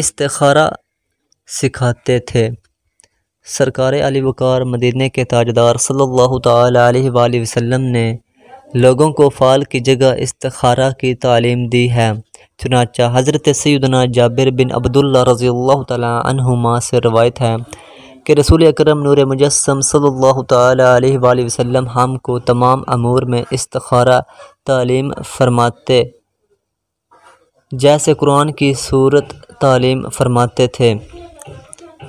استخارہ سکھاتے تھے۔ سرکار علی وقار مدینہ کے تاجدار صلی اللہ تعالیٰ علیہ وآلہ وسلم نے لوگوں کو فال کی جگہ استخارہ کی تعلیم دی ہے۔ چنانچہ حضرت سیدنا جابر بن عبداللہ رضی اللہ تعالیٰ عنہما سے روایت ہے کہ رسول اکرم نور مجسم صلی اللہ تعالیٰ علیہ وآلہ وسلم ہم کو تمام امور میں استخارہ تعلیم فرماتے جیسے قرآن کی صورت تعلیم فرماتے تھے۔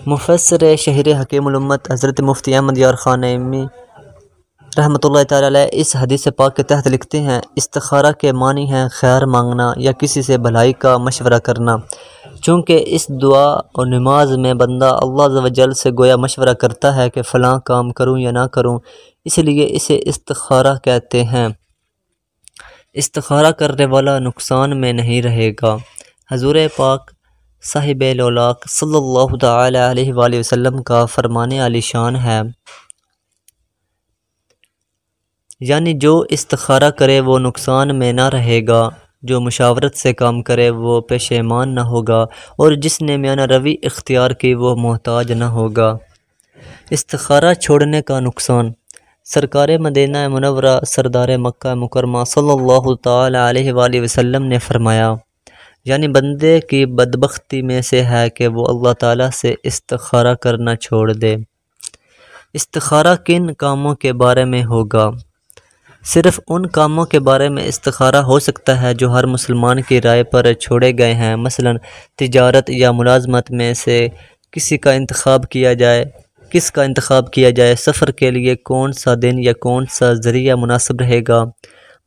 مفسر شہر حکیم الامت حضرت مفتی احمد یار خان نعیمی رحمۃ اللہ تعالیٰ علیہ اس حدیث پاک کے تحت لکھتے ہیں، استخارہ کے معنی ہیں خیر مانگنا یا کسی سے بھلائی کا مشورہ کرنا۔ چونکہ اس دعا اور نماز میں بندہ اللہ و جل سے گویا مشورہ کرتا ہے کہ فلاں کام کروں یا نہ کروں، اس لیے اسے استخارہ کہتے ہیں۔ استخارہ کرنے والا نقصان میں نہیں رہے گا۔ حضور پاک صاحب لولاک صلی اللہ تعالیٰ علیہ وآلہ وسلم کا فرمان علی شان ہے۔ یعنی جو استخارہ کرے وہ نقصان میں نہ رہے گا، جو مشاورت سے کام کرے وہ پیشیمان نہ ہوگا، اور جس نے میانہ روی اختیار کی وہ محتاج نہ ہوگا۔ استخارہ چھوڑنے کا نقصان سرکار مدینہ منورہ سردار مکہ مکرمہ صلی اللہ تعالیٰ علیہ وآلہ وسلم نے فرمایا یعنی بندے کی بدبختی میں سے ہے کہ وہ اللہ تعالیٰ سے استخارہ کرنا چھوڑ دے۔ استخارہ کن کاموں کے بارے میں ہوگا؟ صرف ان کاموں کے بارے میں استخارہ ہو سکتا ہے جو ہر مسلمان کی رائے پر چھوڑے گئے ہیں۔ مثلا تجارت یا ملازمت میں سے کسی کا انتخاب کیا جائے۔ کس کا انتخاب کیا جائے، سفر کے لیے کون سا دن یا کون سا ذریعہ مناسب رہے گا؟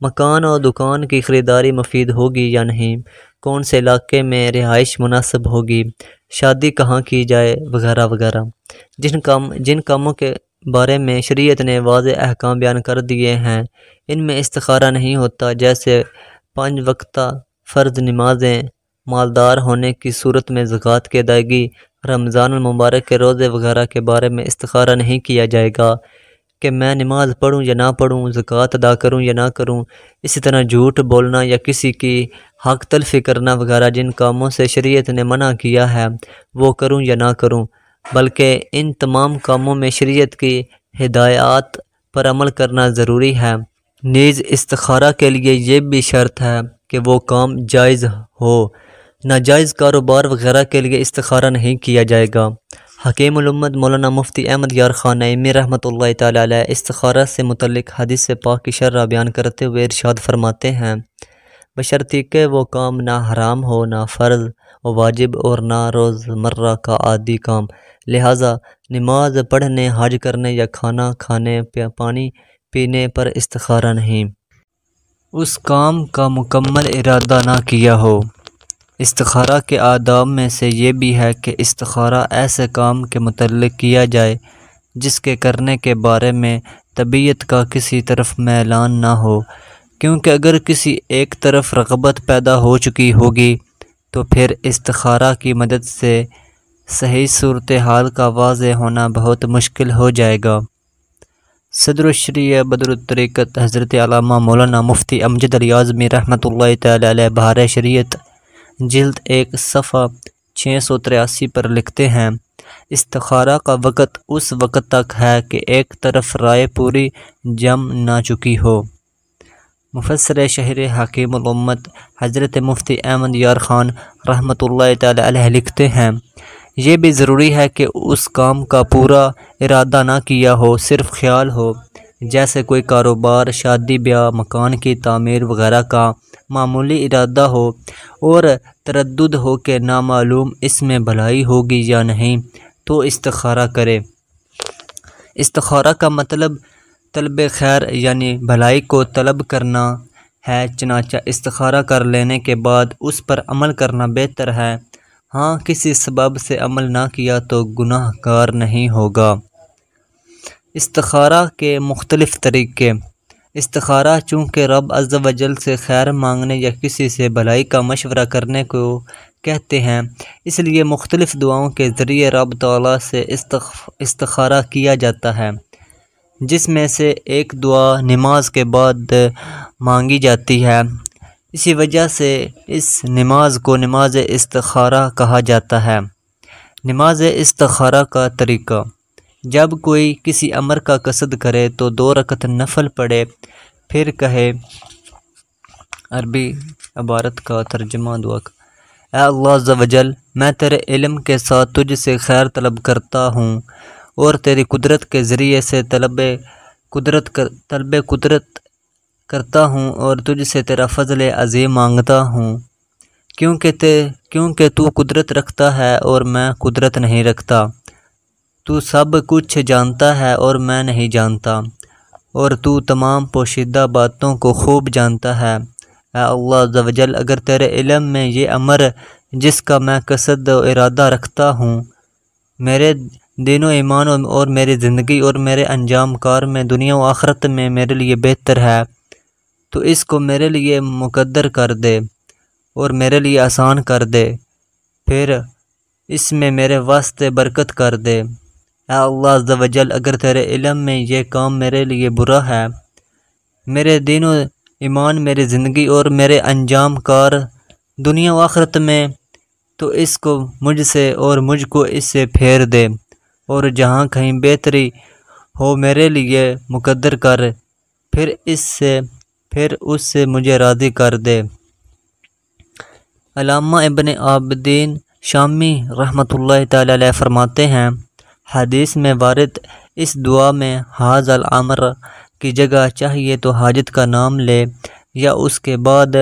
مکان اور دکان کی خریداری مفید ہوگی یا نہیں؟ کون سے علاقے میں رہائش مناسب ہوگی؟ شادی کہاں کی جائے؟ وغیرہ وغیرہ۔ جن کام، جن کاموں کے بارے میں شریعت نے واضح احکام بیان کر دیے ہیں، ان میں استخارہ نہیں ہوتا، جیسے پانچ وقتہ فرض نمازیں، مالدار ہونے کی صورت میں زکوٰۃ کی ادائیگی رمضان المبارک کے روزے وغیرہ کے بارے میں استخارہ نہیں کیا جائے گا کہ میں نماز پڑھوں یا نہ پڑھوں، زکوٰۃ ادا کروں یا نہ کروں، اسی طرح جھوٹ بولنا یا کسی کی حق تلفی کرنا وغیرہ جن کاموں سے شریعت نے منع کیا ہے، وہ کروں یا نہ کروں، بلکہ ان تمام کاموں میں شریعت کی ہدایات پر عمل کرنا ضروری ہے۔ نیز استخارہ کے لیے یہ بھی شرط ہے کہ وہ کام جائز ہو۔ ناجائز کاروبار وغیرہ کے لیے استخارہ نہیں کیا جائے گا۔ حکیم الامت مولانا مفتی احمد یار خان نعیمی رحمۃ اللہ تعالیٰ علیہ استخارہ سے متعلق حدیث پاک کی شرح بیان کرتے ہوئے ارشاد فرماتے ہیں۔ بشرطی کہ وہ کام نہ حرام ہو، نہ فرض و واجب اور نہ روز مرہ کا عادی کام۔ لہٰذا نماز پڑھنے، حج کرنے یا کھانا کھانے پانی پینے پر استخارہ نہیں۔ اس کام کا مکمل ارادہ نہ کیا ہو۔ استخارہ کے آداب میں سے یہ بھی ہے کہ استخارہ ایسے کام کے متعلق کیا جائے جس کے کرنے کے بارے میں طبیعت کا کسی طرف میلان نہ ہو۔ کیونکہ اگر کسی ایک طرف رغبت پیدا ہو چکی ہوگی تو پھر استخارہ کی مدد سے صحیح صورتحال کا واضح ہونا بہت مشکل ہو جائے گا۔ صدر الشریع بدر الطریقت حضرت علامہ مولانا مفتی امجد الیاظمی رحمۃ اللہ تعالی علیہ بہار شریعت جلد ایک صفحہ چھ سو تریاسی پر لکھتے ہیں، استخارہ کا وقت اس وقت تک ہے کہ ایک طرف رائے پوری جم نہ چکی ہو۔ مفسر شہر حکیم الامت حضرت مفتی احمد یار خان رحمۃ اللہ تعالی علیہ لکھتے ہیں، یہ بھی ضروری ہے کہ اس کام کا پورا ارادہ نہ کیا ہو، صرف خیال ہو۔ جیسے کوئی کاروبار، شادی، بیاہ، مکان کی تعمیر وغیرہ کا معمولی ارادہ ہو اور تردد ہو کہ نامعلوم اس میں بھلائی ہوگی یا نہیں، تو استخارہ کرے۔ استخارہ کا مطلب طلب خیر یعنی بھلائی کو طلب کرنا ہے، چنانچہ استخارہ کر لینے کے بعد اس پر عمل کرنا بہتر ہے۔ ہاں کسی سبب سے عمل نہ کیا تو گناہ کار نہیں ہوگا۔ استخارہ کے مختلف طریقے۔ استخارہ چونکہ رب عز و جل سے خیر مانگنے یا کسی سے بھلائی کا مشورہ کرنے کو کہتے ہیں، اس لیے مختلف دعاؤں کے ذریعے رب تعالیٰ سے استخارہ کیا جاتا ہے۔ جس میں سے ایک دعا نماز کے بعد مانگی جاتی ہے۔ اسی وجہ سے اس نماز کو نماز استخارہ کہا جاتا ہے۔ نماز استخارہ کا طریقہ۔ جب کوئی کسی امر کا قصد کرے تو دو رکت نفل پڑے پھر کہے، عربی عبارت کا ترجمہ دعا اے اللہ عز و جل، میں تیرے علم کے ساتھ تجھ سے خیر طلب کرتا ہوں اور تیری قدرت کے ذریعے سے طلب قدرت کر، طلب قدرت کرتا ہوں اور تجھ سے تیرا فضل عظیم مانگتا ہوں۔ کیونکہ تے، کیونکہ تو قدرت رکھتا ہے اور میں قدرت نہیں رکھتا۔ تو سب کچھ جانتا ہے اور میں نہیں جانتا۔ اور تو تمام پوشیدہ باتوں کو خوب جانتا ہے۔ اے اللہ عز و جل، اگر تیرے علم میں یہ امر جس کا میں قصد و ارادہ رکھتا ہوں، میرے دین و ایمان اور میری زندگی اور میرے انجام کار میں دنیا و آخرت میں میرے لیے بہتر ہے، تو اس کو میرے لیے مقدر کر دے اور میرے لیے آسان کر دے۔ پھر اس میں میرے واسطے برکت کر دے۔ اے اللہ عز و جل، اگر تیرے علم میں یہ کام میرے لیے برا ہے، میرے دین و ایمان، میری زندگی اور میرے انجام کار دنیا و آخرت میں، تو اس کو مجھ سے اور مجھ کو اس سے پھیر دے اور جہاں کہیں بہتری ہو میرے لیے مقدر کر، پھر اس سے، پھر اس سے مجھے راضی کر دے۔ علامہ ابن عابدین شامی رحمۃ اللہ تعالی علیہ فرماتے ہیں حدیث میں وارد، اس دعا میں حاض العمر کی جگہ چاہیے تو حاجت کا نام لے یا اس کے بعد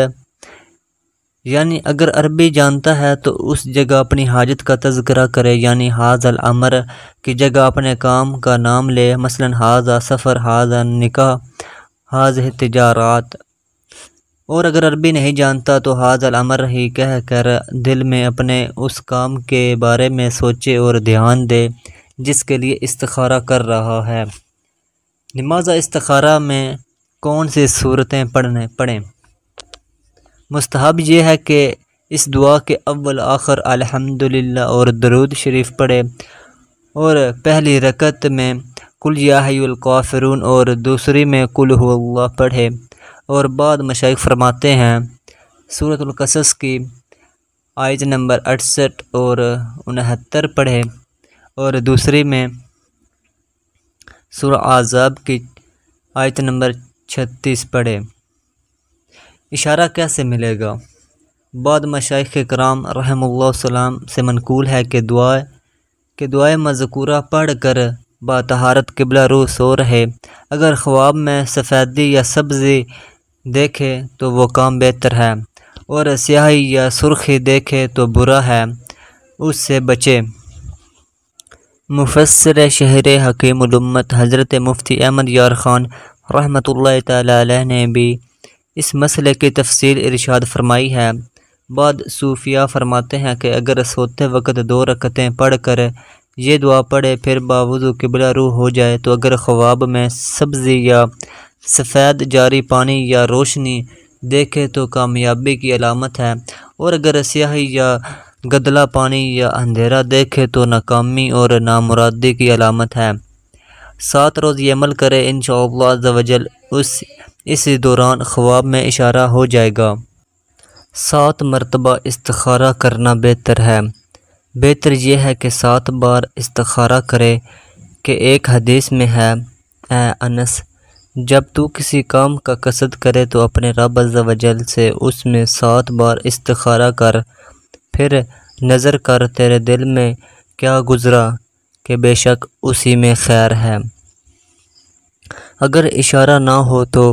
یعنی اگر عربی جانتا ہے تو اس جگہ اپنی حاجت کا تذکرہ کرے یعنی حاض العمر کی جگہ اپنے کام کا نام لے، مثلا حاض سفر حاض نکاح حاض تجارات۔ اور اگر عربی نہیں جانتا تو حاض العمر ہی کہہ کر دل میں اپنے اس کام کے بارے میں سوچے اور دھیان دے۔ جس کے لیے استخارہ کر رہا ہے۔ نماز استخارہ میں کون سی صورتیں پڑھنے پڑھیں؟ مستحب یہ ہے کہ اس دعا کے اول آخر الحمد اور درود شریف پڑھے اور پہلی رکت میں کل حی القافرون اور دوسری میں کل ہو اللہ پڑھے اور بعد مشائق فرماتے ہیں صورت القصص کی آیت نمبر اڑسٹھ اور انہتر پڑھے۔ اور دوسری میں سورہ عذاب کی آیت نمبر چھتیس پڑھے اشارہ کیسے ملے گا؟ بعد مشائق کرام رحم اللہ السلام سے منقول ہے کہ دعائے کہ دعائے مذکورہ پڑھ کر باتہارت قبلہ رو سو رہے۔ اگر خواب میں سفیدی یا سبزی دیکھے تو وہ کام بہتر ہے، اور سیاہی یا سرخی دیکھے تو برا ہے، اس سے بچے۔ مفسر شہر حکیم الامت حضرت مفتی احمد یار خان رحمۃ اللہ تعالی علیہ نے بھی اس مسئلے کی تفصیل ارشاد فرمائی ہے۔ بعد صوفیہ فرماتے ہیں کہ اگر سوتے وقت دو رکتیں پڑھ کر یہ دعا پڑھے پھر باوضو قبلہ روح ہو جائے تو اگر خواب میں سبزی یا سفید جاری پانی یا روشنی دیکھے تو کامیابی کی علامت ہے۔ اور اگر سیاہی یا گدلا پانی یا اندھیرا دیکھے تو ناکامی اور نامرادی کی علامت ہے۔ سات روز یہ عمل کرے، انشاءاللہ عز و جل اس اسی دوران خواب میں اشارہ ہو جائے گا۔ سات مرتبہ استخارہ کرنا بہتر ہے۔ بہتر یہ ہے کہ سات بار استخارہ کرے کہ ایک حدیث میں ہے، اے انس، جب تو کسی کام کا قصد کرے تو اپنے رب عز و جل سے اس میں سات بار استخارہ کر۔ پھر نظر کر تیرے دل میں کیا گزرا کہ بے شک اسی میں خیر ہے۔ اگر اشارہ نہ ہو تو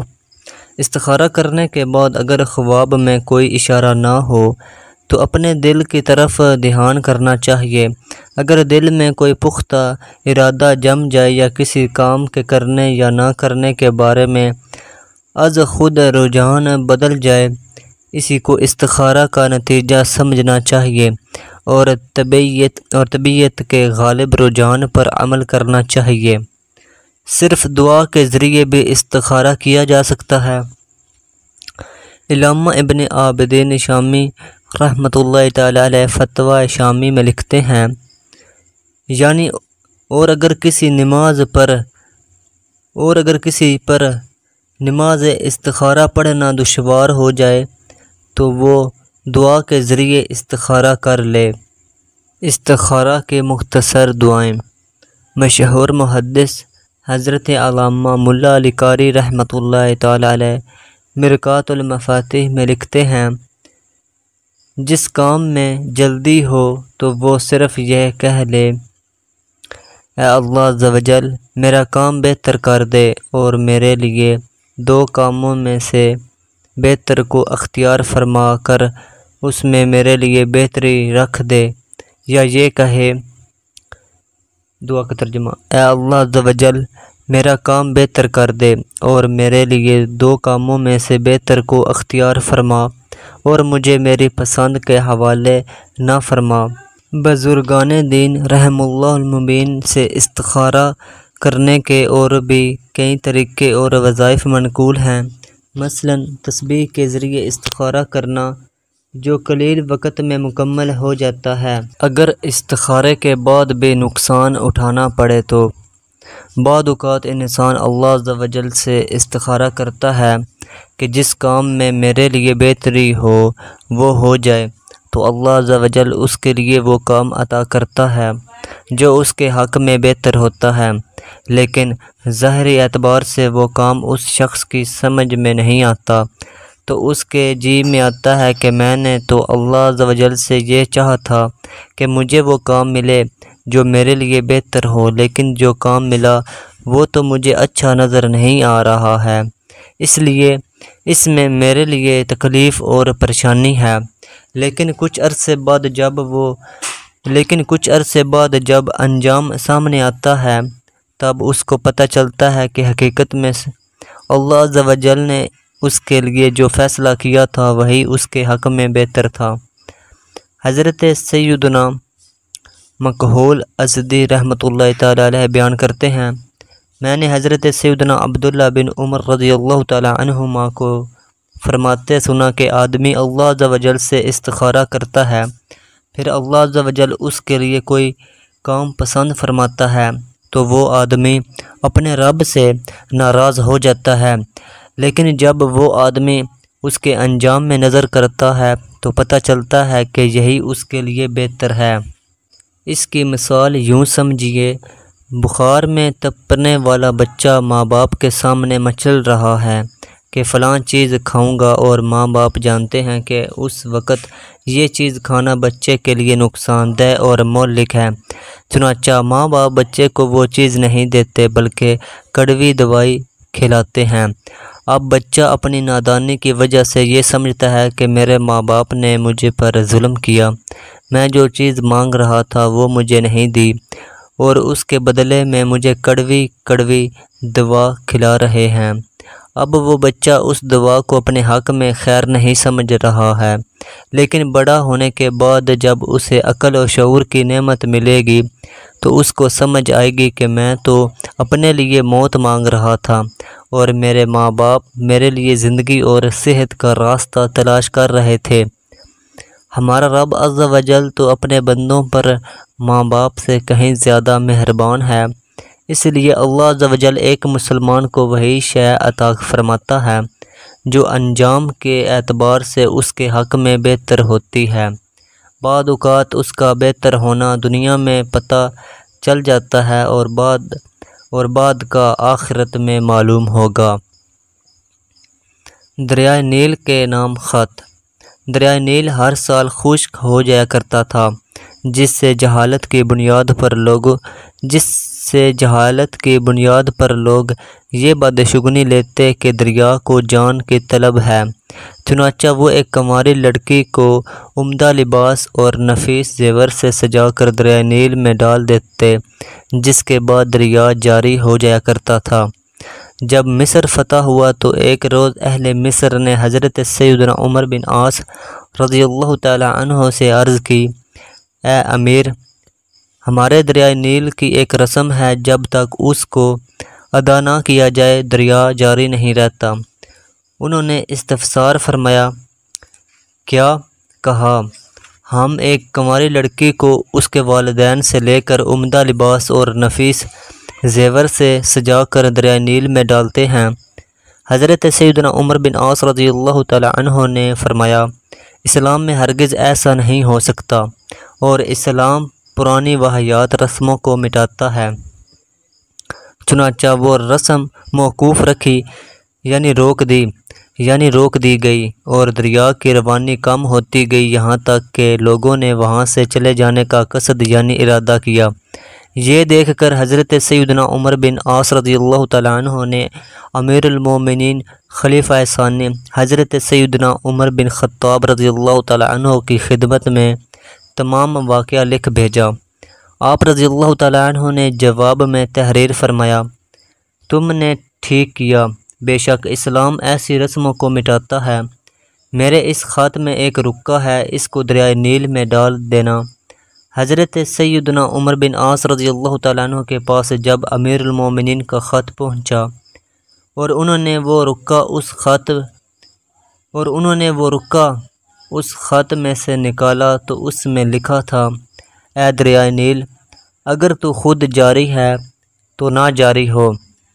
استخارہ کرنے کے بعد اگر خواب میں کوئی اشارہ نہ ہو تو اپنے دل کی طرف دھیان کرنا چاہیے۔ اگر دل میں کوئی پختہ ارادہ جم جائے یا کسی کام کے کرنے یا نہ کرنے کے بارے میں از خود رجحان بدل جائے اسی کو استخارہ کا نتیجہ سمجھنا چاہیے اور طبیعت اور طبیعت کے غالب رجحان پر عمل کرنا چاہیے۔ صرف دعا کے ذریعے بھی استخارہ کیا جا سکتا ہے۔ علامہ ابن عابدین شامی رحمۃ اللہ تعالی علیہ فتویٰ شامی میں لکھتے ہیں یعنی اور اگر کسی نماز پر، اور اگر کسی پر نماز استخارہ پڑھنا دشوار ہو جائے تو وہ دعا کے ذریعے استخارہ کر لے۔ استخارہ کے مختصر دعائیں۔ مشہور محدث حضرت علامہ ملا علی قاری رحمۃ اللہ تعالی علیہ مرکات المفاتح میں لکھتے ہیں، جس کام میں جلدی ہو تو وہ صرف یہ کہہ لے، اے اللہ زوجل میرا کام بہتر کر دے اور میرے لیے دو کاموں میں سے بہتر کو اختیار فرما کر اس میں میرے لیے بہتری رکھ دے یا یہ کہے، دعا کا ترجمہ، اے اللہ زوجل میرا کام بہتر کر دے اور میرے لیے دو کاموں میں سے بہتر کو اختیار فرما اور مجھے میری پسند کے حوالے نہ فرما۔ بزرگان دین، رحم اللہ المبین، سے استخارہ کرنے کے اور بھی کئی طریقے اور وظائف منقول ہیں۔ مثلا تسبیح کے ذریعے استخارہ کرنا جو قلیل وقت میں مکمل ہو جاتا ہے۔ اگر استخارے کے بعد بھی نقصان اٹھانا پڑے تو بعد اوقات انسان اللہ وجل سے استخارہ کرتا ہے کہ جس کام میں میرے لیے بہتری ہو، وہ ہو جائے۔ تو اللہ وجل اس کے لیے وہ کام عطا کرتا ہے جو اس کے حق میں بہتر ہوتا ہے۔ لیکن ظاہری اعتبار سے وہ کام اس شخص کی سمجھ میں نہیں آتا۔ تو اس کے جی میں آتا ہے کہ میں نے تو اللہ وجل سے یہ چاہا تھا کہ مجھے وہ کام ملے جو میرے لیے بہتر ہو، لیکن جو کام ملا وہ تو مجھے اچھا نظر نہیں آ رہا ہے۔ اس لیے اس میں میرے لیے تکلیف اور پریشانی ہے۔ لیکن کچھ عرصے بعد جب وہ لیکن کچھ عرصے بعد جب انجام سامنے آتا ہے، تب اس کو پتہ چلتا ہے کہ حقیقت میں اللہ وجل نے اس کے لیے جو فیصلہ کیا تھا، وہی اس کے حق میں بہتر تھا۔ حضرت سیدنا مقہول ازدی رحمۃ اللہ تعالیٰ علیہ بیان کرتے ہیں، میں نے حضرت سیدنا عبداللہ بن عمر رضی اللہ تعالیٰ عنہما کو فرماتے سنا کہ آدمی اللہ وجل سے استخارہ کرتا ہے، پھر اللہ وجل اس کے لیے کوئی کام پسند فرماتا ہے تو وہ آدمی اپنے رب سے ناراض ہو جاتا ہے۔ لیکن جب وہ آدمی اس کے انجام میں نظر کرتا ہے تو پتہ چلتا ہے کہ یہی اس کے لیے بہتر ہے۔ اس کی مثال یوں سمجھیے، بخار میں تپنے والا بچہ ماں باپ کے سامنے مچل رہا ہے۔ کہ فلاں چیز کھاؤں گا اور ماں باپ جانتے ہیں کہ اس وقت یہ چیز کھانا بچے کے لیے نقصان دہ اور مولک ہے۔ چنانچہ ماں باپ بچے کو وہ چیز نہیں دیتے بلکہ کڑوی دوائی کھلاتے ہیں۔ اب بچہ اپنی نادانی کی وجہ سے یہ سمجھتا ہے کہ میرے ماں باپ نے مجھے پر ظلم کیا۔ میں جو چیز مانگ رہا تھا وہ مجھے نہیں دی اور اس کے بدلے میں مجھے کڑوی کڑوی دوا کھلا رہے ہیں۔ اب وہ بچہ اس دوا کو اپنے حق میں خیر نہیں سمجھ رہا ہے۔ لیکن بڑا ہونے کے بعد جب اسے عقل و شعور کی نعمت ملے گی، تو اس کو سمجھ آئے گی کہ میں تو اپنے لیے موت مانگ رہا تھا اور میرے ماں باپ میرے لیے زندگی اور صحت کا راستہ تلاش کر رہے تھے۔ ہمارا رب عز و جل تو اپنے بندوں پر ماں باپ سے کہیں زیادہ مہربان ہے۔ اس لیے اللہ عز و جل ایک مسلمان کو وہی شے عطا فرماتا ہے جو انجام کے اعتبار سے اس کے حق میں بہتر ہوتی ہے۔ بعد اوقات اس کا بہتر ہونا دنیا میں پتہ چل جاتا ہے اور بعد اور بعد کا آخرت میں معلوم ہوگا۔ دریائے نیل کے نام خط۔ دریائے نیل ہر سال خشک ہو جایا کرتا تھا، جس سے جہالت کی بنیاد پر لوگ، جس سے جہالت کی بنیاد پر لوگ یہ بدشگنی لیتے کہ دریا کو جان کی طلب ہے۔ چنانچہ وہ ایک کماری لڑکی کو عمدہ لباس اور نفیس زیور سے سجا کر دریائے نیل میں ڈال دیتے، جس کے بعد دریا جاری ہو جایا کرتا تھا۔ جب مصر فتح ہوا تو ایک روز اہل مصر نے حضرت سیدنا عمر بن عاص رضی اللہ تعالی عنہ سے عرض کی، اے امیر ہمارے دریائے نیل کی ایک رسم ہے، جب تک اس کو ادا نہ کیا جائے، دریا جاری نہیں رہتا۔ انہوں نے استفسار فرمایا، کیا؟ کہا، ہم ایک کماری لڑکی کو اس کے والدین سے لے کر عمدہ لباس اور نفیس زیور سے سجا کر دریائے نیل میں ڈالتے ہیں۔ حضرت سیدنا عمر بن عاص رضی اللہ تعالی عنہ نے فرمایا، اسلام میں ہرگز ایسا نہیں ہو سکتا اور اسلام پرانی واحیات رسموں کو مٹاتا ہے۔ چنانچہ وہ رسم موقوف رکھی یعنی روک دی یعنی روک دی گئی اور دریا کی روانی کم ہوتی گئی یہاں تک کہ لوگوں نے وہاں سے چلے جانے کا قصد یعنی ارادہ کیا۔ یہ دیکھ کر حضرت سیدنا عمر بن عاص رضی اللہ تعالیٰ عنہ نے امیر المومنین خلیفہ ثانی حضرت سیدنا عمر بن خطاب رضی اللہ تعالیٰ عنہ کی خدمت میں تمام واقعہ لکھ بھیجا۔ آپ رضی اللہ تعالیٰ عنہ نے جواب میں تحریر فرمایا، تم نے ٹھیک کیا، بے شک اسلام ایسی رسموں کو مٹاتا ہے۔ میرے اس خط میں ایک رکا ہے، اس کو دریائے نیل میں ڈال دینا۔ حضرت سیدنا عمر بن عاص رضی اللہ تعالیٰ عنہ کے پاس جب امیر المومنین کا خط پہنچا اور انہوں نے وہ رکا اس خط اور انہوں نے وہ رکا اس خط میں سے نکالا تو اس میں لکھا تھا، اے دریائے نیل، اگر تو خود جاری ہے تو نہ جاری ہو،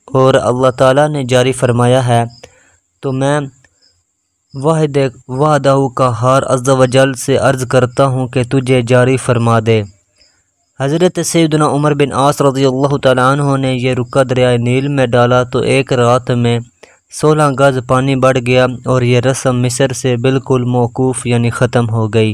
اور اللہ تعالیٰ نے جاری فرمایا ہے، تو میں واحد وحدہ کا ہار عز و جل سے عرض کرتا ہوں کہ تجھے جاری فرما دے۔ حضرت سیدنا عمر بن عاص رضی اللہ تعالیٰ عنہ نے یہ رکا دریائے نیل میں ڈالا تو ایک رات میں سولہ گز پانی بڑھ گیا اور یہ رسم مصر سے بالکل موقوف یعنی ختم ہو گئی۔